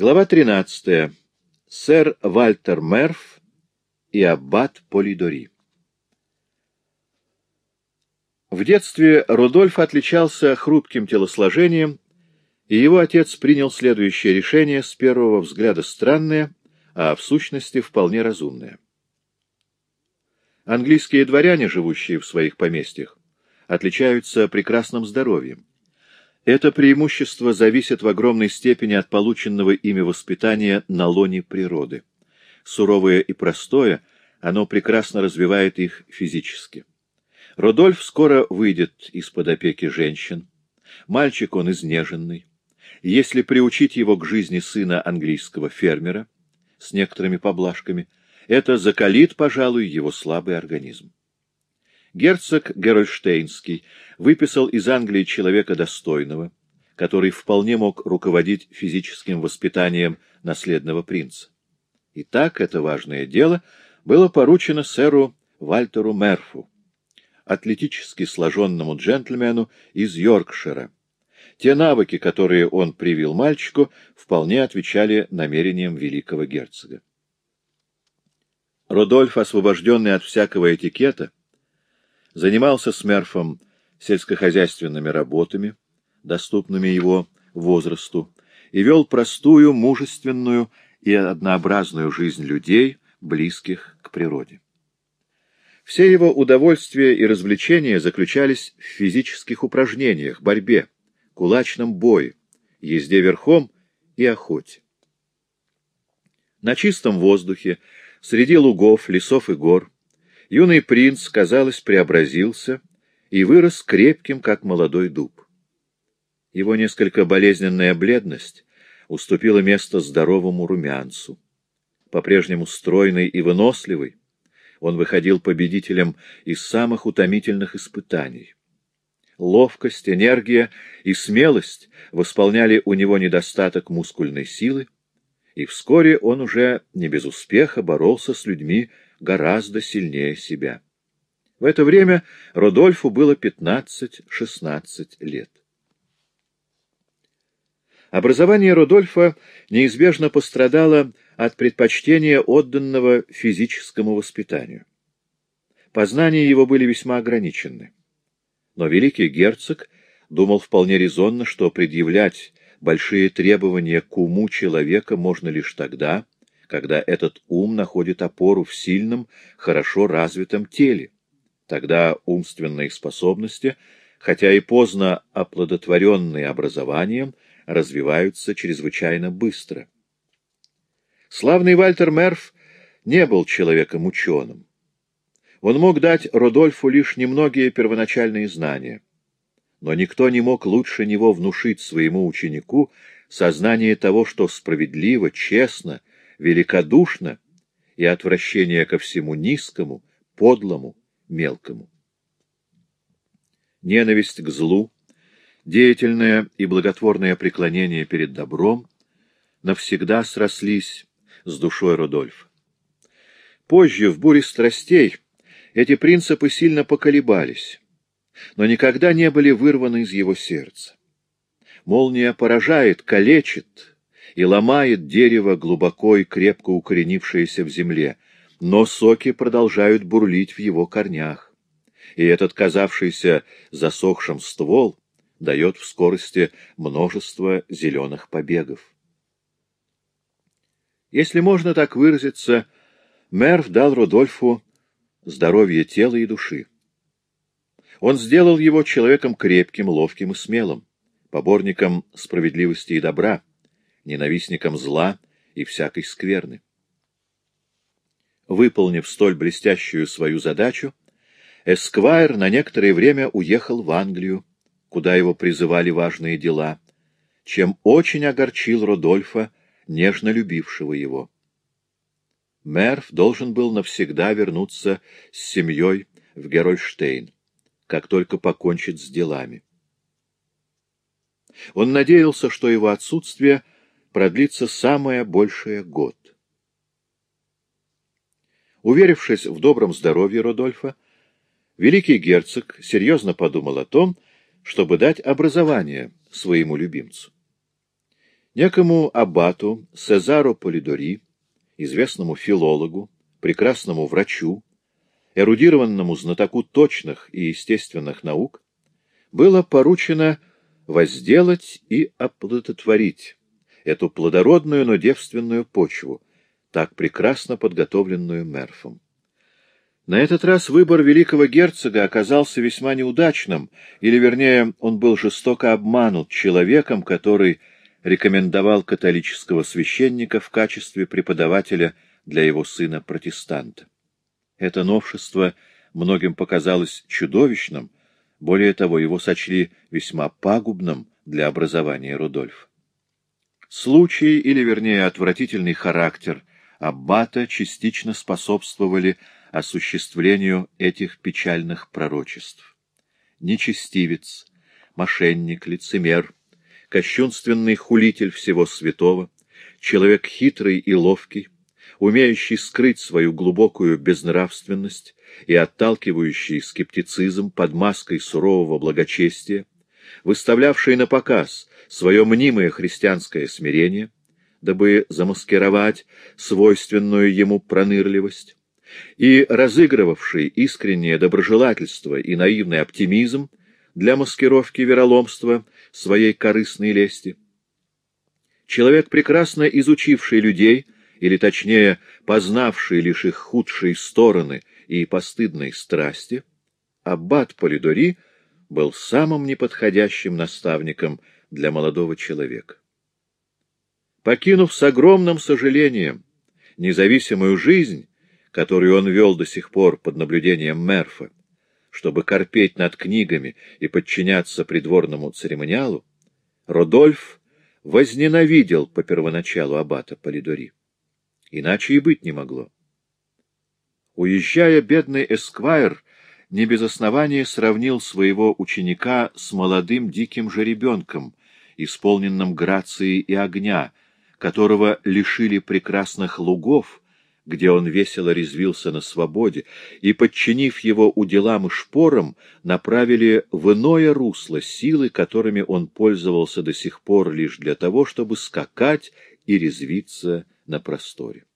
Глава 13. Сэр Вальтер Мерф и аббат Полидори. В детстве Рудольф отличался хрупким телосложением, и его отец принял следующее решение, с первого взгляда странное, а в сущности вполне разумное. Английские дворяне, живущие в своих поместьях, отличаются прекрасным здоровьем. Это преимущество зависит в огромной степени от полученного ими воспитания на лоне природы. Суровое и простое, оно прекрасно развивает их физически. Рудольф скоро выйдет из-под опеки женщин. Мальчик он изнеженный. Если приучить его к жизни сына английского фермера с некоторыми поблажками, это закалит, пожалуй, его слабый организм. Герцог Герольштейнский выписал из Англии человека достойного, который вполне мог руководить физическим воспитанием наследного принца. Итак, это важное дело было поручено сэру Вальтеру Мерфу, атлетически сложенному джентльмену из Йоркшира. Те навыки, которые он привил мальчику, вполне отвечали намерениям великого герцога. Рудольф, освобожденный от всякого этикета, занимался с Мерфом сельскохозяйственными работами, доступными его возрасту, и вел простую, мужественную и однообразную жизнь людей, близких к природе. Все его удовольствия и развлечения заключались в физических упражнениях, борьбе, кулачном бое, езде верхом и охоте. На чистом воздухе, среди лугов, лесов и гор, юный принц, казалось, преобразился и вырос крепким, как молодой дуб. Его несколько болезненная бледность уступила место здоровому румянцу. По-прежнему стройный и выносливый, он выходил победителем из самых утомительных испытаний. Ловкость, энергия и смелость восполняли у него недостаток мускульной силы, и вскоре он уже не без успеха боролся с людьми гораздо сильнее себя. В это время Родольфу было 15-16 лет. Образование Родольфа неизбежно пострадало от предпочтения, отданного физическому воспитанию. Познания его были весьма ограничены. Но великий герцог думал вполне резонно, что предъявлять большие требования к уму человека можно лишь тогда, когда этот ум находит опору в сильном, хорошо развитом теле. Тогда умственные способности, хотя и поздно оплодотворенные образованием, развиваются чрезвычайно быстро. Славный Вальтер Мерф не был человеком ученым. Он мог дать Родольфу лишь немногие первоначальные знания. Но никто не мог лучше него внушить своему ученику сознание того, что справедливо, честно, великодушно и отвращение ко всему низкому, подлому, мелкому. Ненависть к злу, деятельное и благотворное преклонение перед добром навсегда срослись с душой Рудольфа. Позже, в буре страстей, эти принципы сильно поколебались, но никогда не были вырваны из его сердца. Молния поражает, калечит и ломает дерево, глубоко и крепко укоренившееся в земле, но соки продолжают бурлить в его корнях, и этот казавшийся засохшим ствол дает в скорости множество зеленых побегов. Если можно так выразиться, Мерв дал Рудольфу здоровье тела и души. Он сделал его человеком крепким, ловким и смелым, поборником справедливости и добра, ненавистником зла и всякой скверны. Выполнив столь блестящую свою задачу, Эсквайр на некоторое время уехал в Англию, куда его призывали важные дела, чем очень огорчил Родольфа нежно любившего его. Мерв должен был навсегда вернуться с семьей в Герольштейн, как только покончит с делами. Он надеялся, что его отсутствие продлится самое большее год. Уверившись в добром здоровье Родольфа, великий герцог серьезно подумал о том, чтобы дать образование своему любимцу. Некому аббату Сезару Полидори, известному филологу, прекрасному врачу, эрудированному знатоку точных и естественных наук, было поручено возделать и оплодотворить эту плодородную, но девственную почву, так прекрасно подготовленную Мерфом. На этот раз выбор великого герцога оказался весьма неудачным, или, вернее, он был жестоко обманут человеком, который рекомендовал католического священника в качестве преподавателя для его сына-протестанта. Это новшество многим показалось чудовищным, более того, его сочли весьма пагубным для образования Рудольфа. Случай, или, вернее, отвратительный характер аббата частично способствовали осуществлению этих печальных пророчеств. Нечестивец, мошенник, лицемер, кощунственный хулитель всего святого, человек хитрый и ловкий, умеющий скрыть свою глубокую безнравственность и отталкивающий скептицизм под маской сурового благочестия, выставлявший на показ свое мнимое христианское смирение, дабы замаскировать свойственную ему пронырливость, и разыгрывавший искреннее доброжелательство и наивный оптимизм для маскировки вероломства своей корыстной лести. Человек, прекрасно изучивший людей, или точнее, познавший лишь их худшие стороны и постыдные страсти, аббат Полидори был самым неподходящим наставником для молодого человека. Покинув с огромным сожалением независимую жизнь, которую он вел до сих пор под наблюдением Мерфа, чтобы корпеть над книгами и подчиняться придворному церемониалу, Родольф возненавидел по первоначалу аббата Полидори. Иначе и быть не могло. Уезжая, бедный эсквайр не без основания сравнил своего ученика с молодым диким жеребенком, исполненным грации и огня, которого лишили прекрасных лугов, где он весело резвился на свободе, и, подчинив его уделам и шпорам, направили в иное русло силы, которыми он пользовался до сих пор лишь для того, чтобы скакать и резвиться на просторе.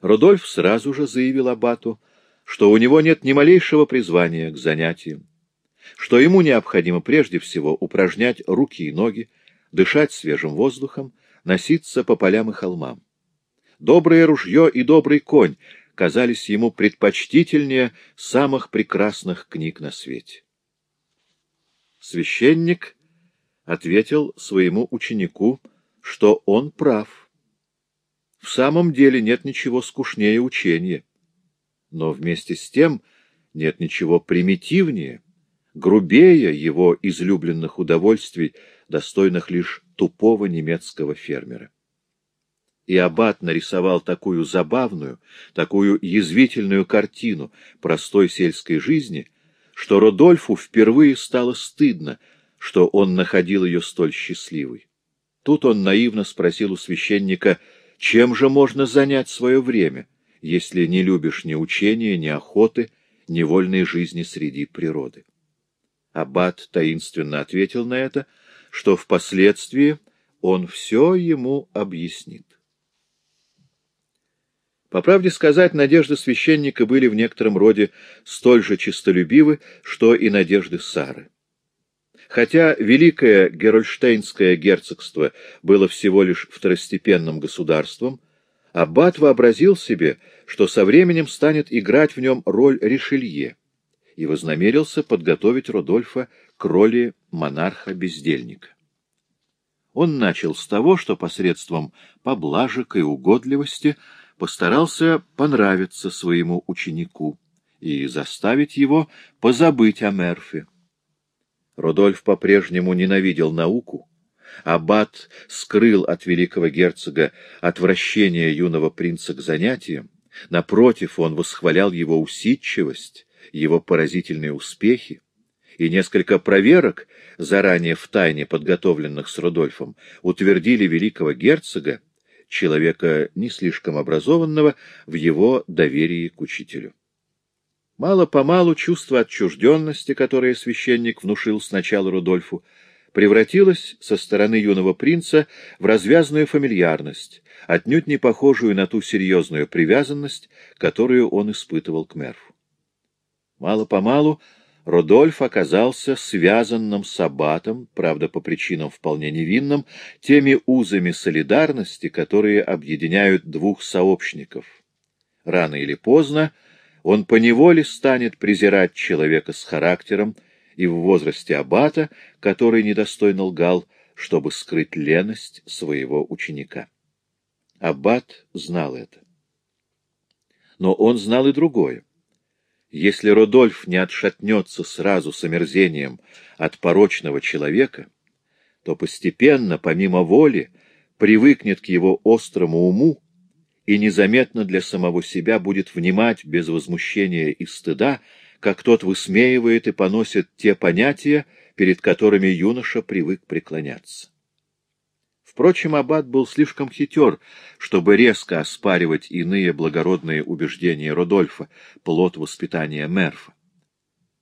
Рудольф сразу же заявил Абату, что у него нет ни малейшего призвания к занятиям, что ему необходимо прежде всего упражнять руки и ноги, дышать свежим воздухом, носиться по полям и холмам. Доброе ружье и добрый конь казались ему предпочтительнее самых прекрасных книг на свете. Священник ответил своему ученику, что он прав. В самом деле нет ничего скучнее учения, но вместе с тем нет ничего примитивнее, грубее его излюбленных удовольствий, достойных лишь тупого немецкого фермера и аббат нарисовал такую забавную, такую язвительную картину простой сельской жизни, что Родольфу впервые стало стыдно, что он находил ее столь счастливой. Тут он наивно спросил у священника, чем же можно занять свое время, если не любишь ни учения, ни охоты, ни вольной жизни среди природы. Аббат таинственно ответил на это, что впоследствии он все ему объяснит. По правде сказать, надежды священника были в некотором роде столь же честолюбивы, что и надежды Сары. Хотя Великое Герольштейнское герцогство было всего лишь второстепенным государством, Аббат вообразил себе, что со временем станет играть в нем роль Ришелье, и вознамерился подготовить Рудольфа к роли монарха-бездельника. Он начал с того, что посредством поблажек и угодливости – постарался понравиться своему ученику и заставить его позабыть о Мерфе. Рудольф по-прежнему ненавидел науку. Аббат скрыл от великого герцога отвращение юного принца к занятиям. Напротив, он восхвалял его усидчивость, его поразительные успехи, и несколько проверок, заранее в тайне подготовленных с Рудольфом, утвердили великого герцога человека не слишком образованного в его доверии к учителю. Мало-помалу чувство отчужденности, которое священник внушил сначала Рудольфу, превратилась со стороны юного принца в развязную фамильярность, отнюдь не похожую на ту серьезную привязанность, которую он испытывал к Мерфу. Мало-помалу Родольф оказался связанным с аббатом, правда, по причинам вполне невинным, теми узами солидарности, которые объединяют двух сообщников. Рано или поздно он поневоле станет презирать человека с характером и в возрасте аббата, который недостойно лгал, чтобы скрыть леность своего ученика. Аббат знал это. Но он знал и другое. Если Родольф не отшатнется сразу с омерзением от порочного человека, то постепенно, помимо воли, привыкнет к его острому уму и незаметно для самого себя будет внимать без возмущения и стыда, как тот высмеивает и поносит те понятия, перед которыми юноша привык преклоняться. Впрочем, аббат был слишком хитер, чтобы резко оспаривать иные благородные убеждения Родольфа, плод воспитания Мерфа.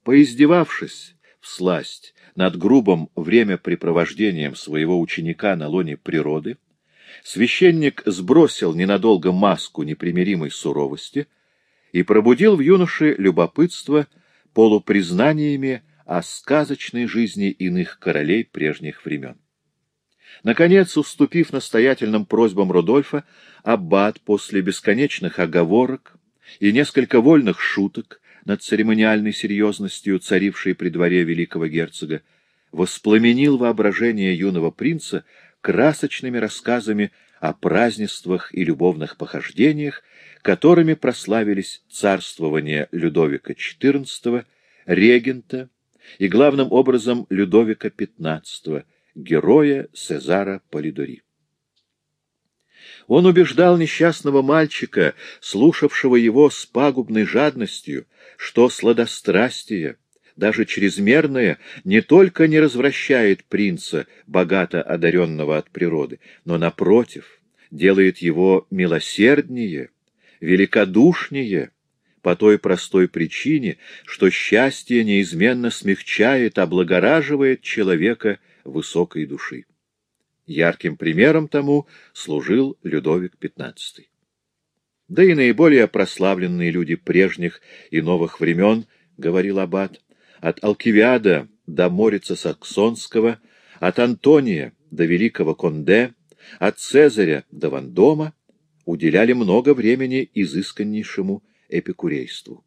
Поиздевавшись в сласть над грубым времяпрепровождением своего ученика на лоне природы, священник сбросил ненадолго маску непримиримой суровости и пробудил в юноше любопытство полупризнаниями о сказочной жизни иных королей прежних времен. Наконец, уступив настоятельным просьбам Рудольфа, аббат после бесконечных оговорок и несколько вольных шуток над церемониальной серьезностью, царившей при дворе великого герцога, воспламенил воображение юного принца красочными рассказами о празднествах и любовных похождениях, которыми прославились царствование Людовика XIV, регента и, главным образом, Людовика XV, героя Сезара Полидори. Он убеждал несчастного мальчика, слушавшего его с пагубной жадностью, что сладострастие, даже чрезмерное, не только не развращает принца, богато одаренного от природы, но, напротив, делает его милосерднее, великодушнее, по той простой причине, что счастье неизменно смягчает, облагораживает человека высокой души. Ярким примером тому служил Людовик XV. Да и наиболее прославленные люди прежних и новых времен, говорил Аббат, от Алкивиада до Морица Саксонского, от Антония до Великого Конде, от Цезаря до Вандома, уделяли много времени изысканнейшему эпикурейству.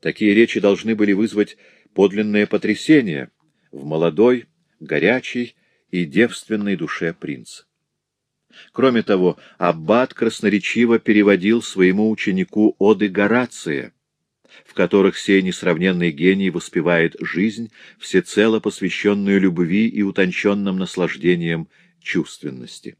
Такие речи должны были вызвать подлинное потрясение в молодой, горячей и девственной душе принца. Кроме того, Аббат красноречиво переводил своему ученику оды Горация, в которых сей несравненный гений воспевает жизнь, всецело посвященную любви и утонченным наслаждениям чувственности.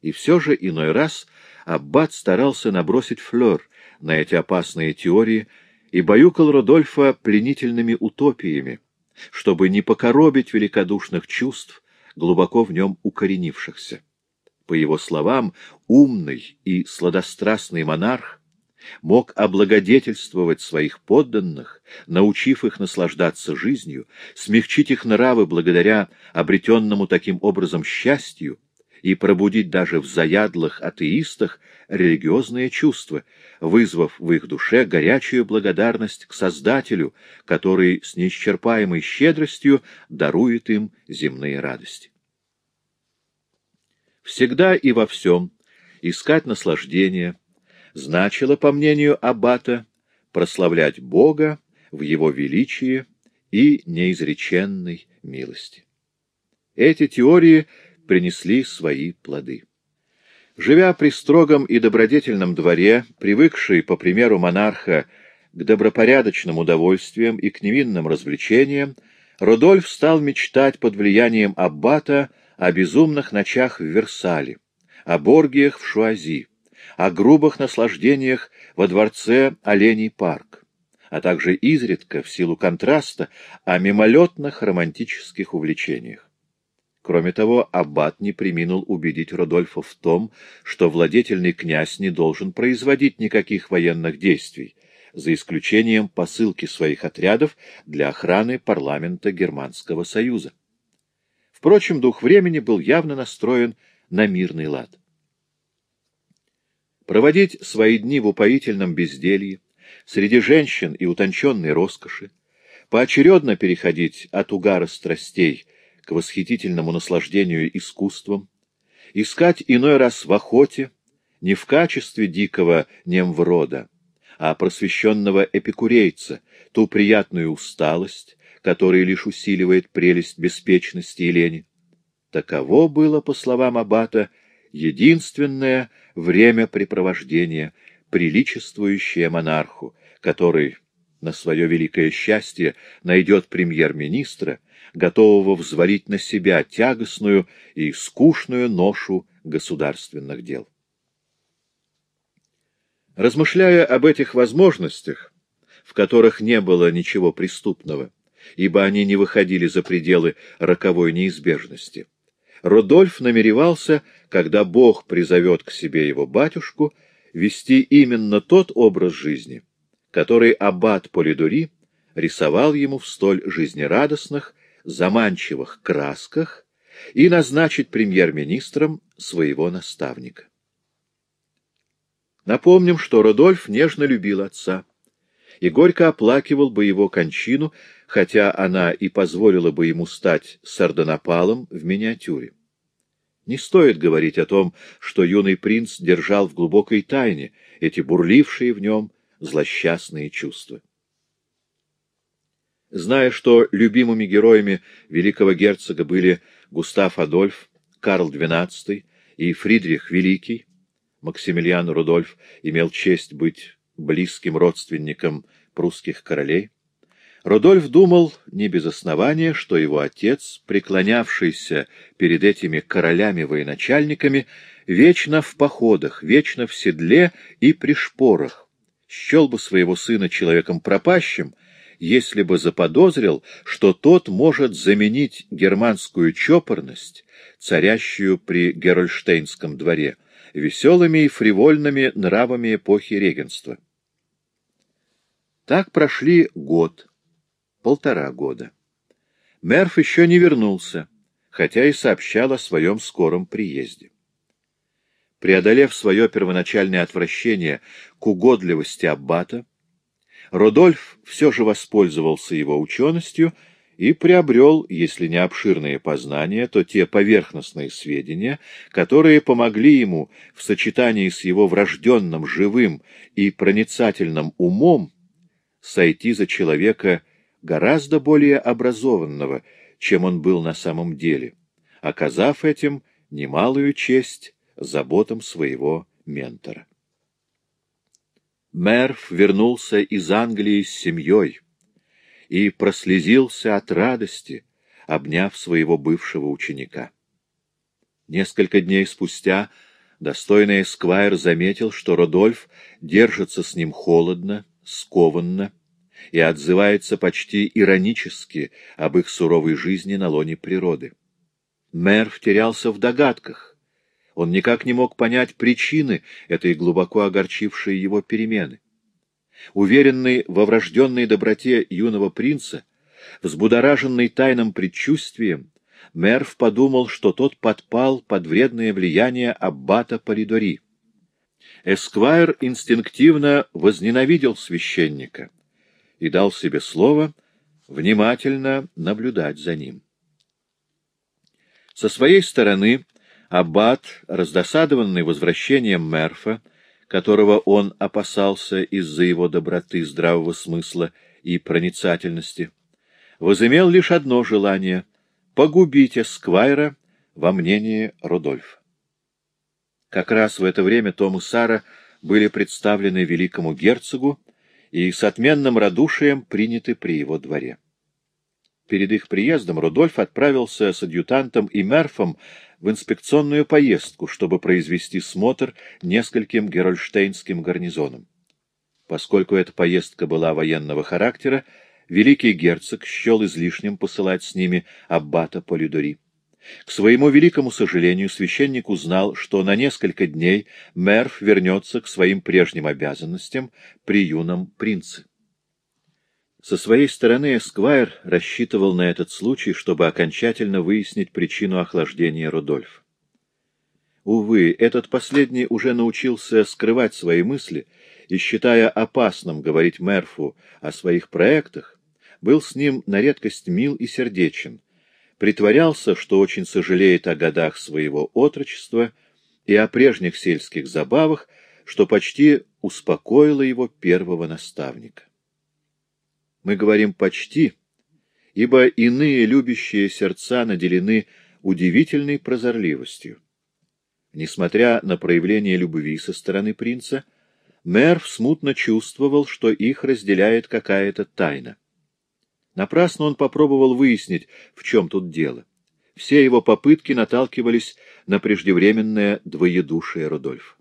И все же иной раз Аббат старался набросить флер на эти опасные теории и баюкал Родольфа пленительными утопиями, чтобы не покоробить великодушных чувств, глубоко в нем укоренившихся. По его словам, умный и сладострастный монарх мог облагодетельствовать своих подданных, научив их наслаждаться жизнью, смягчить их нравы благодаря обретенному таким образом счастью, и пробудить даже в заядлых атеистах религиозные чувства, вызвав в их душе горячую благодарность к Создателю, который с неисчерпаемой щедростью дарует им земные радости. Всегда и во всем искать наслаждение значило, по мнению Аббата, прославлять Бога в Его величии и неизреченной милости. Эти теории принесли свои плоды. Живя при строгом и добродетельном дворе, привыкший, по примеру монарха, к добропорядочным удовольствиям и к невинным развлечениям, Рудольф стал мечтать под влиянием аббата о безумных ночах в Версале, о боргиях в Шуази, о грубых наслаждениях во дворце Оленей парк, а также изредка, в силу контраста, о мимолетных романтических увлечениях. Кроме того, аббат не приминул убедить Родольфа в том, что владетельный князь не должен производить никаких военных действий, за исключением посылки своих отрядов для охраны парламента Германского Союза. Впрочем, дух времени был явно настроен на мирный лад. Проводить свои дни в упоительном безделье, среди женщин и утонченной роскоши, поочередно переходить от угара страстей к восхитительному наслаждению искусством, искать иной раз в охоте, не в качестве дикого немврода, а просвещенного эпикурейца, ту приятную усталость, которая лишь усиливает прелесть беспечности и лени. Таково было, по словам Аббата, единственное времяпрепровождение, приличествующее монарху, который на свое великое счастье найдет премьер-министра, готового взвалить на себя тягостную и скучную ношу государственных дел. Размышляя об этих возможностях, в которых не было ничего преступного, ибо они не выходили за пределы роковой неизбежности, Рудольф намеревался, когда Бог призовет к себе его батюшку, вести именно тот образ жизни, который аббат Полидори рисовал ему в столь жизнерадостных, заманчивых красках и назначить премьер-министром своего наставника. Напомним, что Рудольф нежно любил отца и горько оплакивал бы его кончину, хотя она и позволила бы ему стать сардонапалом в миниатюре. Не стоит говорить о том, что юный принц держал в глубокой тайне эти бурлившие в нем злосчастные чувства. Зная, что любимыми героями великого герцога были Густав Адольф, Карл XII и Фридрих Великий, Максимилиан Рудольф имел честь быть близким родственником прусских королей, Рудольф думал не без основания, что его отец, преклонявшийся перед этими королями-военачальниками, вечно в походах, вечно в седле и при шпорах, счел бы своего сына человеком пропащим, если бы заподозрил, что тот может заменить германскую чопорность, царящую при Герольштейнском дворе, веселыми и фривольными нравами эпохи регенства. Так прошли год, полтора года. Мерф еще не вернулся, хотя и сообщал о своем скором приезде. Преодолев свое первоначальное отвращение к угодливости аббата, Рудольф все же воспользовался его ученостью и приобрел, если не обширные познания, то те поверхностные сведения, которые помогли ему в сочетании с его врожденным живым и проницательным умом сойти за человека гораздо более образованного, чем он был на самом деле, оказав этим немалую честь заботам своего ментора. Мерв вернулся из Англии с семьей и прослезился от радости, обняв своего бывшего ученика. Несколько дней спустя достойный Эсквайр заметил, что Родольф держится с ним холодно, скованно, и отзывается почти иронически об их суровой жизни на лоне природы. Мэр втерялся в догадках. Он никак не мог понять причины этой глубоко огорчившей его перемены. Уверенный во врожденной доброте юного принца, взбудораженный тайным предчувствием, Мерв подумал, что тот подпал под вредное влияние аббата Полидори. Эсквайр инстинктивно возненавидел священника — и дал себе слово внимательно наблюдать за ним. Со своей стороны Аббат, раздосадованный возвращением Мерфа, которого он опасался из-за его доброты, здравого смысла и проницательности, возымел лишь одно желание — погубить Эсквайра во мнении Рудольфа. Как раз в это время Том и Сара были представлены великому герцогу, и с отменным радушием приняты при его дворе. Перед их приездом Рудольф отправился с адъютантом и Мерфом в инспекционную поездку, чтобы произвести смотр нескольким герольштейнским гарнизонам. Поскольку эта поездка была военного характера, великий герцог счел излишним посылать с ними аббата Полидори. К своему великому сожалению, священник узнал, что на несколько дней Мерф вернется к своим прежним обязанностям при юном принце. Со своей стороны Эсквайр рассчитывал на этот случай, чтобы окончательно выяснить причину охлаждения Рудольфа. Увы, этот последний уже научился скрывать свои мысли и, считая опасным говорить Мерфу о своих проектах, был с ним на редкость мил и сердечен, притворялся, что очень сожалеет о годах своего отрочества и о прежних сельских забавах, что почти успокоило его первого наставника. Мы говорим «почти», ибо иные любящие сердца наделены удивительной прозорливостью. Несмотря на проявление любви со стороны принца, Мерв смутно чувствовал, что их разделяет какая-то тайна. Напрасно он попробовал выяснить, в чем тут дело. Все его попытки наталкивались на преждевременное двоедушие Рудольфа.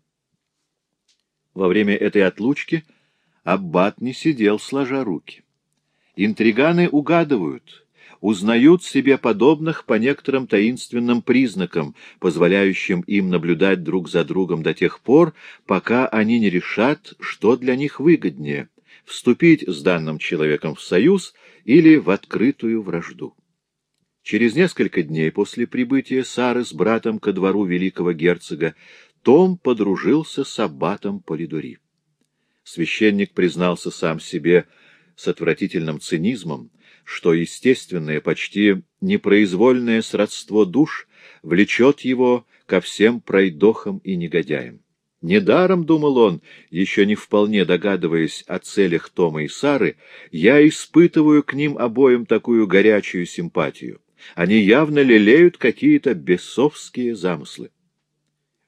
Во время этой отлучки Аббат не сидел сложа руки. Интриганы угадывают, узнают себе подобных по некоторым таинственным признакам, позволяющим им наблюдать друг за другом до тех пор, пока они не решат, что для них выгоднее — вступить с данным человеком в союз или в открытую вражду. Через несколько дней после прибытия Сары с братом ко двору великого герцога Том подружился с аббатом Полидори. Священник признался сам себе с отвратительным цинизмом, что естественное, почти непроизвольное сродство душ влечет его ко всем пройдохам и негодяям. Недаром, — думал он, еще не вполне догадываясь о целях Тома и Сары, — я испытываю к ним обоим такую горячую симпатию. Они явно лелеют какие-то бесовские замыслы.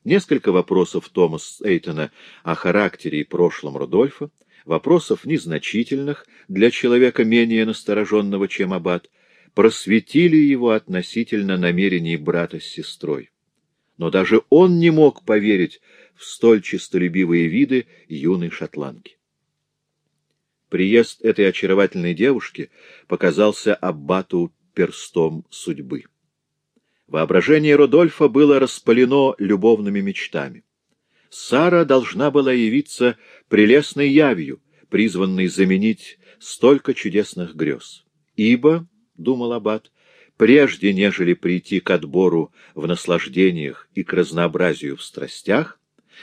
Несколько вопросов Томаса Эйтона о характере и прошлом Рудольфа вопросов незначительных для человека менее настороженного, чем аббат, просветили его относительно намерений брата с сестрой. Но даже он не мог поверить в столь честолюбивые виды юной шотландки. Приезд этой очаровательной девушки показался аббату перстом судьбы. Воображение Рудольфа было распалено любовными мечтами. Сара должна была явиться прелестной явью, призванной заменить столько чудесных грез. Ибо, — думал Аббат, — прежде нежели прийти к отбору в наслаждениях и к разнообразию в страстях,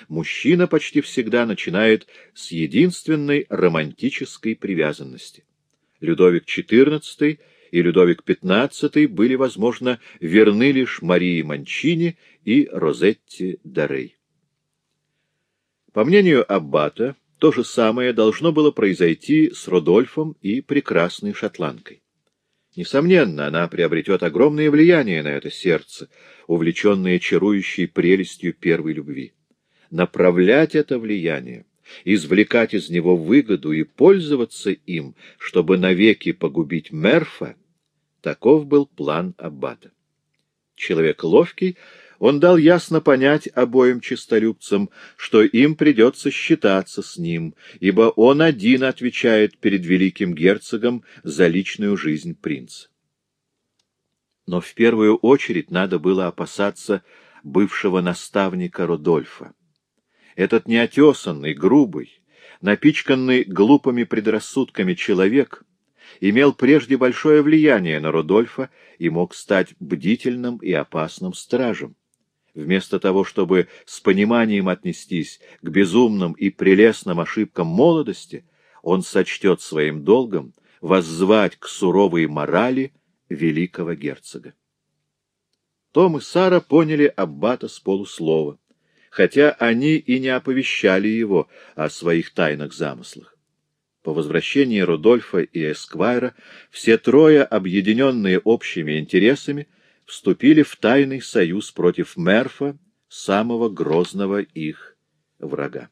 мужчина почти всегда начинает с единственной романтической привязанности. Людовик XIV и Людовик XV были, возможно, верны лишь Марии Манчини и Розетти Дарей. По мнению Аббата, то же самое должно было произойти с Родольфом и прекрасной шотландкой. Несомненно, она приобретет огромное влияние на это сердце, увлеченное чарующей прелестью первой любви. Направлять это влияние, извлекать из него выгоду и пользоваться им, чтобы навеки погубить Мерфа, таков был план Аббата. Человек ловкий — он дал ясно понять обоим честолюбцам, что им придется считаться с ним, ибо он один отвечает перед великим герцогом за личную жизнь принца. Но в первую очередь надо было опасаться бывшего наставника Родольфа. Этот неотесанный, грубый, напичканный глупыми предрассудками человек имел прежде большое влияние на Рудольфа и мог стать бдительным и опасным стражем. Вместо того, чтобы с пониманием отнестись к безумным и прелестным ошибкам молодости, он сочтет своим долгом воззвать к суровой морали великого герцога. Том и Сара поняли Аббата с полуслова, хотя они и не оповещали его о своих тайных замыслах. По возвращении Рудольфа и Эсквайра все трое, объединенные общими интересами, вступили в тайный союз против Мерфа, самого грозного их врага.